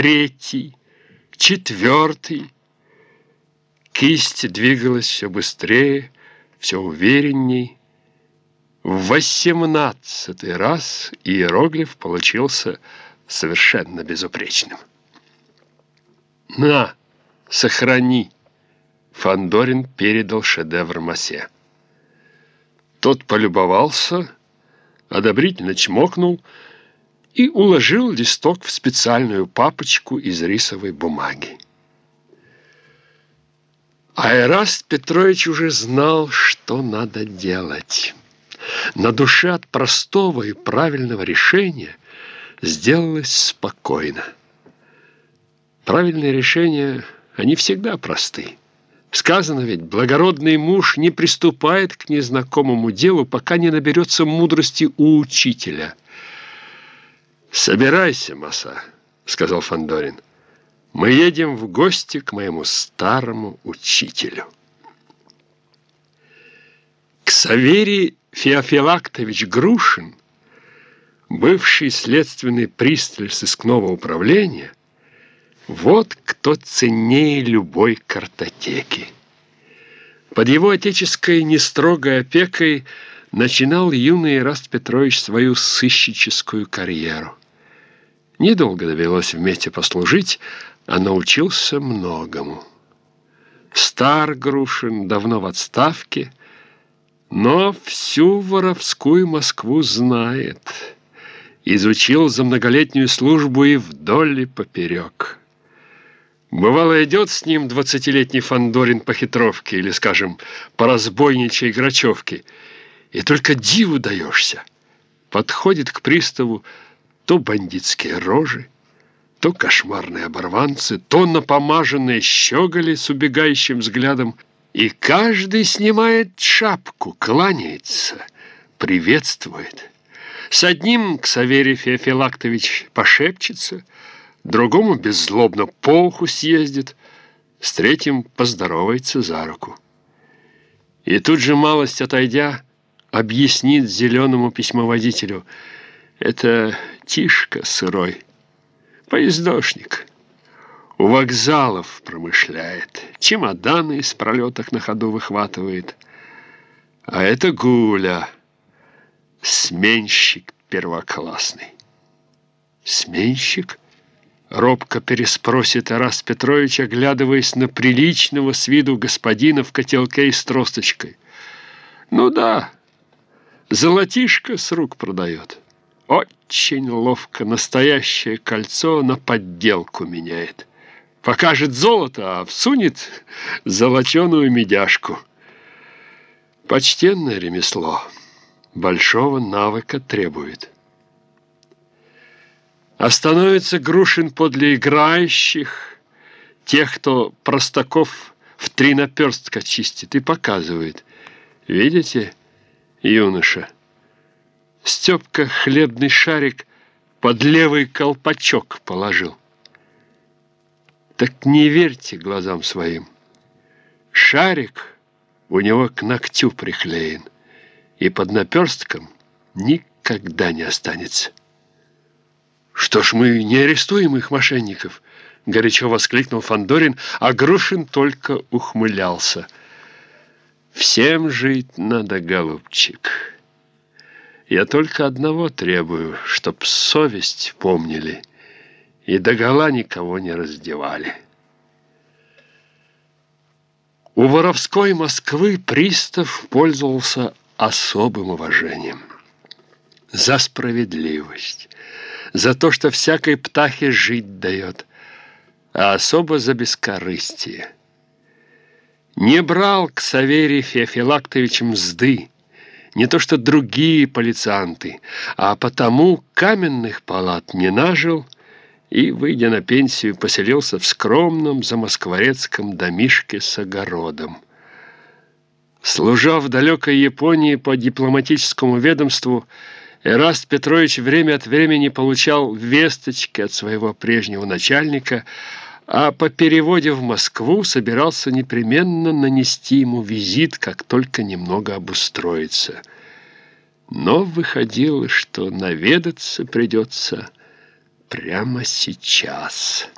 третий, четвертый. Кисть двигалась все быстрее, все уверенней. В восемнадцатый раз иероглиф получился совершенно безупречным. «На, сохрани!» Фандорин передал шедевр Массе. Тот полюбовался, одобрительно чмокнул и уложил листок в специальную папочку из рисовой бумаги. Айраст Петрович уже знал, что надо делать. На душе от простого и правильного решения сделалось спокойно. Правильные решения, они всегда просты. Сказано ведь, благородный муж не приступает к незнакомому делу, пока не наберется мудрости у учителя. «Собирайся, Маса», — сказал Фандорин. «Мы едем в гости к моему старому учителю». Ксаверий Феофилактович Грушин, бывший следственный пристрель сыскного управления, вот кто ценнее любой картотеки. Под его отеческой нестрогой опекой начинал юный Ираст Петрович свою сыщическую карьеру. Недолго довелось вместе послужить, а научился многому. Стар Грушин, давно в отставке, но всю воровскую Москву знает. Изучил за многолетнюю службу и вдоль и поперек. Бывало, идет с ним двадцатилетний Фандорин по хитровке или, скажем, по разбойничьей грачевке, и только диву даешься. Подходит к приставу то бандитские рожи, то кошмарные оборванцы, то напомаженные щеголи с убегающим взглядом, и каждый снимает шапку, кланяется, приветствует. С одним Ксаверий Феофилактович пошепчется — другому беззлобно по уху съездит, с третьим поздоровается за руку. И тут же, малость отойдя, объяснит зеленому письмоводителю, это Тишка сырой, поездошник, у вокзалов промышляет, чемоданы из пролеток на ходу выхватывает, а это Гуля, сменщик первоклассный. Сменщик? Робко переспросит Арас Петрович, оглядываясь на приличного с виду господина в котелке и с тросточкой. «Ну да, золотишко с рук продает. Очень ловко настоящее кольцо на подделку меняет. Покажет золото, а всунет золоченую медяшку. Почтенное ремесло, большого навыка требует». Остановится Грушин подле играющих, тех, кто простаков в три наперстка чистит и показывает. Видите, юноша? Степка хлебный шарик под левый колпачок положил. Так не верьте глазам своим. Шарик у него к ногтю приклеен, и под наперстком никогда не останется. «Что ж, мы не арестуем их, мошенников!» — горячо воскликнул Фандорин, а Грушин только ухмылялся. «Всем жить надо, голубчик. Я только одного требую, чтоб совесть помнили и догола никого не раздевали». У воровской Москвы пристав пользовался особым уважением. За справедливость — за то, что всякой птахе жить дает, а особо за бескорыстие. Не брал к Саверий Феофилактович мзды, не то что другие полицианты, а потому каменных палат не нажил и, выйдя на пенсию, поселился в скромном замоскворецком домишке с огородом. Служа в далекой Японии по дипломатическому ведомству, Эраст Петрович время от времени получал весточки от своего прежнего начальника, а по переводе в Москву собирался непременно нанести ему визит, как только немного обустроится. Но выходило, что наведаться придется прямо сейчас.